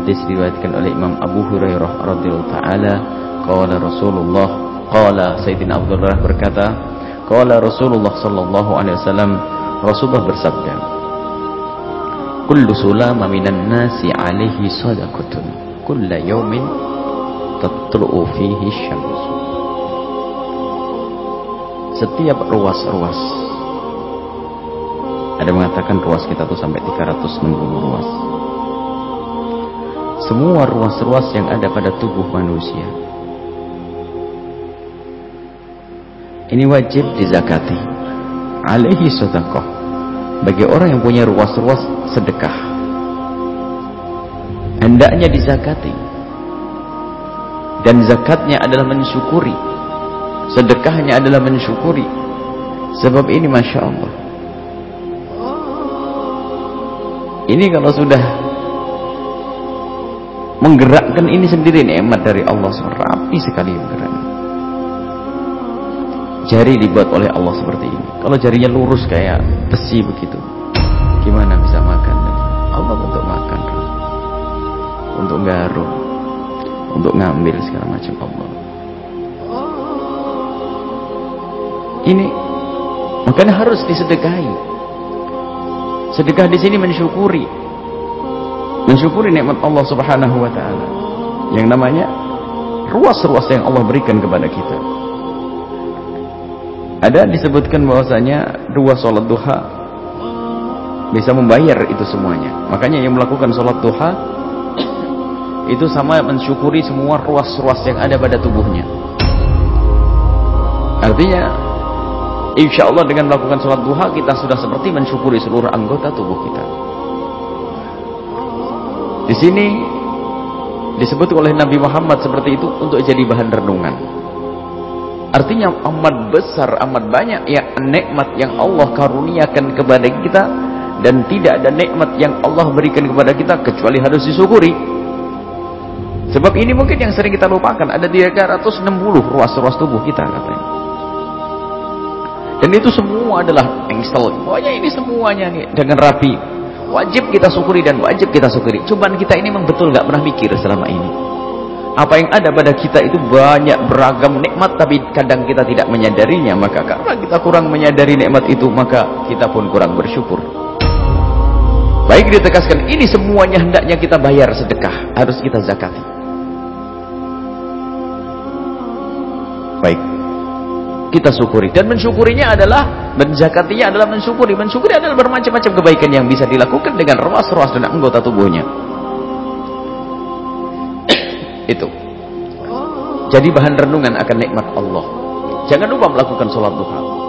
hadis diriwayatkan oleh Imam Abu Hurairah radhiyallahu taala qala Rasulullah qala Sayyidina Abdullah berkata qala Rasulullah sallallahu alaihi wasallam Rasulullah bersabda kullu sulama minan nasi alaihi sadaqatun kulla yawmin tatlu'u fihi syams setiap ruas-ruas ada mengatakan ruas kita tuh sampai 360 ruas semua ruas-ruas yang ada pada tubuh manusia. Ini wajib dizakati. Alaihi sodakoh bagi orang yang punya ruas-ruas sedekah. Hendaknya dizakati. Dan zakatnya adalah mensyukuri. Sedekahnya adalah mensyukuri. Sebab ini Masya Allah. Ini kalau sudah menggerakkan ini sendiri nikmat dari Allah rapi sekali menggerakkan. Jari dibuat oleh Allah seperti ini. Kalau jarinya lurus kayak besi begitu gimana bisa makan Allah untuk makan untuk garuk untuk ngambil segala macam Allah. Ini makanya harus disedekahi. Sedekah di sini mensyukuri mensyukuri nikmat Allah Subhanahu wa taala yang namanya ruas-ruas yang Allah berikan kepada kita. Ada disebutkan bahwasanya dua sholat duha bisa membayar itu semuanya. Makanya yang melakukan sholat duha itu sama mensyukuri semua ruas-ruas yang ada pada tubuhnya. Artinya Insya Allah dengan melakukan sholat duha kita sudah seperti mensyukuri seluruh anggota tubuh kita. Di sini disebut oleh Nabi Muhammad seperti itu untuk jadi bahan renungan. Artinya amat besar, amat banyak ya nikmat yang Allah karuniakan kepada kita dan tidak ada nikmat yang Allah berikan kepada kita kecuali harus disyukuri. Sebab ini mungkin yang sering kita lupakan. Ada 360 ruas-ruas tubuh kita katanya. Dan itu semua adalah engsel. Pokoknya ini semuanya nih dengan rapi. Wajib kita syukuri dan wajib kita syukuri. Cuman kita ini memang betul nggak pernah mikir selama ini. Apa yang ada pada kita itu banyak beragam nikmat tapi kadang kita tidak menyadarinya. Maka karena kita kurang menyadari nikmat itu maka kita pun kurang bersyukur. Baik ditekaskan ini semuanya hendaknya kita bayar sedekah, harus kita zakati. Baik kita syukuri. Dan mensyukurinya adalah menzakatinya adalah mensyukuri. Mensyukuri adalah bermacam-macam kebaikan yang bisa dilakukan dengan ruas-ruas dan anggota tubuhnya. Itu. Jadi bahan renungan akan nikmat Allah. Jangan lupa melakukan sholat duha